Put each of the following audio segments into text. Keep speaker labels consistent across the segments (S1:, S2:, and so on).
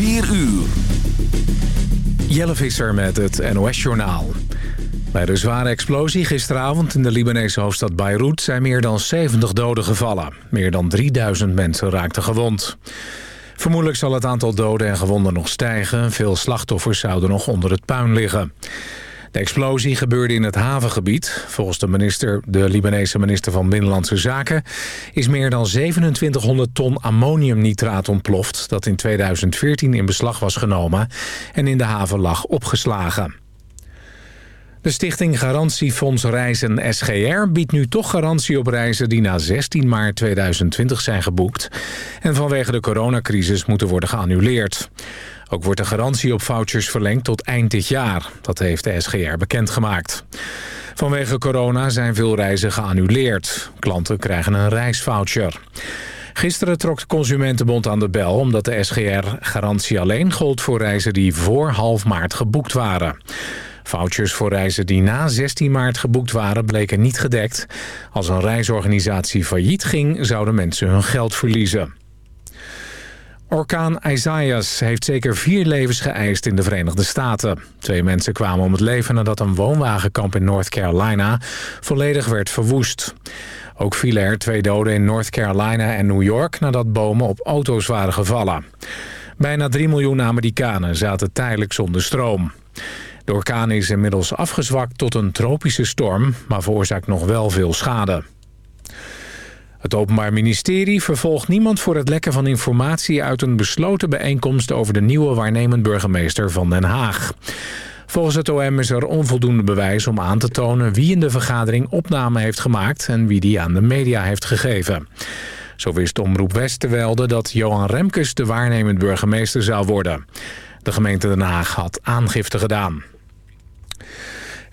S1: 4 uur.
S2: Jelle Visser met het NOS-journaal. Bij de zware explosie gisteravond in de Libanese hoofdstad Beirut... zijn meer dan 70 doden gevallen. Meer dan 3000 mensen raakten gewond. Vermoedelijk zal het aantal doden en gewonden nog stijgen. Veel slachtoffers zouden nog onder het puin liggen. De explosie gebeurde in het havengebied. Volgens de, minister, de Libanese minister van Binnenlandse Zaken... is meer dan 2700 ton ammoniumnitraat ontploft... dat in 2014 in beslag was genomen en in de haven lag opgeslagen. De stichting Garantiefonds Reizen SGR biedt nu toch garantie op reizen die na 16 maart 2020 zijn geboekt en vanwege de coronacrisis moeten worden geannuleerd. Ook wordt de garantie op vouchers verlengd tot eind dit jaar. Dat heeft de SGR bekendgemaakt. Vanwege corona zijn veel reizen geannuleerd. Klanten krijgen een reisvoucher. Gisteren trok de Consumentenbond aan de bel... omdat de SGR-garantie alleen gold voor reizen die voor half maart geboekt waren. Vouchers voor reizen die na 16 maart geboekt waren bleken niet gedekt. Als een reisorganisatie failliet ging, zouden mensen hun geld verliezen. Orkaan Isaias heeft zeker vier levens geëist in de Verenigde Staten. Twee mensen kwamen om het leven nadat een woonwagenkamp in North Carolina volledig werd verwoest. Ook vielen er twee doden in North Carolina en New York nadat bomen op auto's waren gevallen. Bijna 3 miljoen Amerikanen zaten tijdelijk zonder stroom. De orkaan is inmiddels afgezwakt tot een tropische storm, maar veroorzaakt nog wel veel schade. Het Openbaar Ministerie vervolgt niemand voor het lekken van informatie... uit een besloten bijeenkomst over de nieuwe waarnemend burgemeester van Den Haag. Volgens het OM is er onvoldoende bewijs om aan te tonen... wie in de vergadering opname heeft gemaakt en wie die aan de media heeft gegeven. Zo wist Omroep West te dat Johan Remkes de waarnemend burgemeester zou worden. De gemeente Den Haag had aangifte gedaan.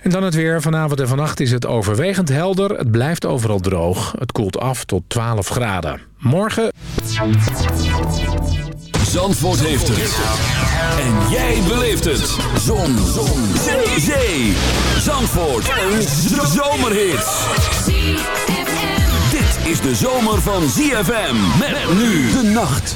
S2: En dan het weer. Vanavond en vannacht is het overwegend helder. Het blijft overal droog. Het koelt af tot 12 graden. Morgen...
S1: Zandvoort heeft het. En jij beleeft het. Zon. Zon. Zee. Zee. Zandvoort. Een zomerhit. Dit is de zomer van ZFM. Met nu de nacht.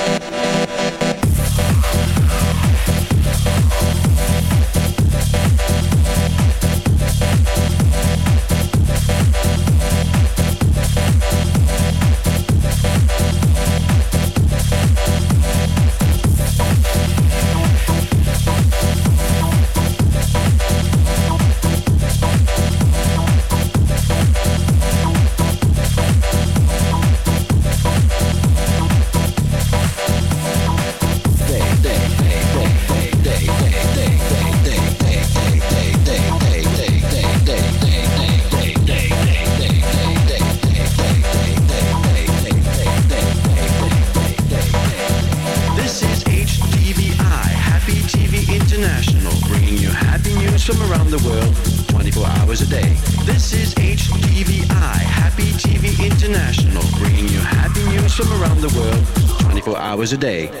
S3: a day.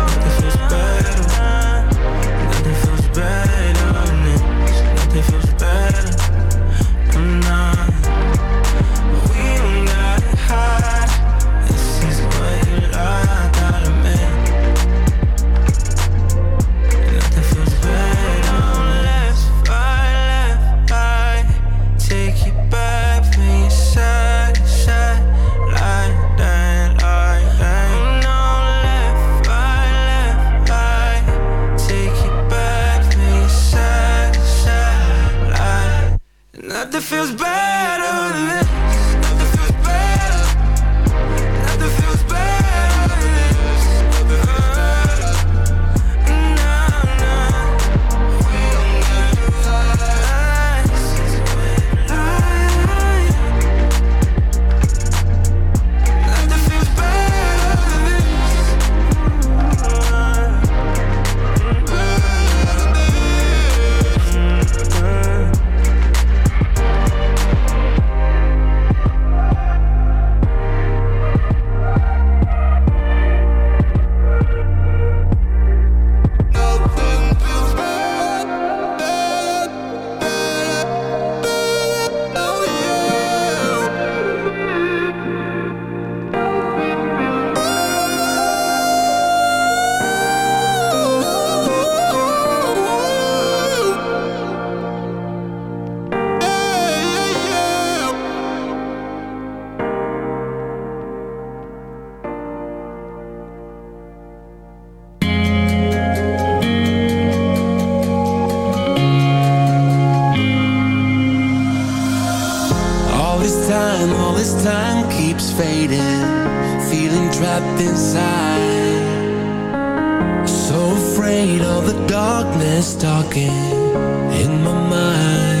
S4: as time keeps fading Feeling trapped
S5: inside. So afraid of the darkness talking in my mind.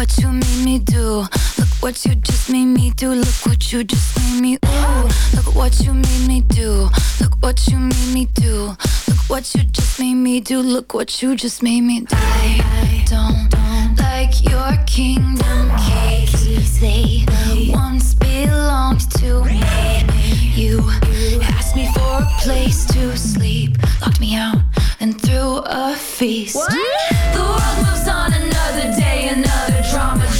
S6: what you made me do. Look what you just made me do. Look what you just made me ooh. Look what you made me do. Look what you made me do. Look what you just made me do. Look what you just made me do. I, don't like your kingdom keys. They once belonged to me. You asked me for a place to sleep, locked me out and through a feast. What? The world moves on another day, another drama.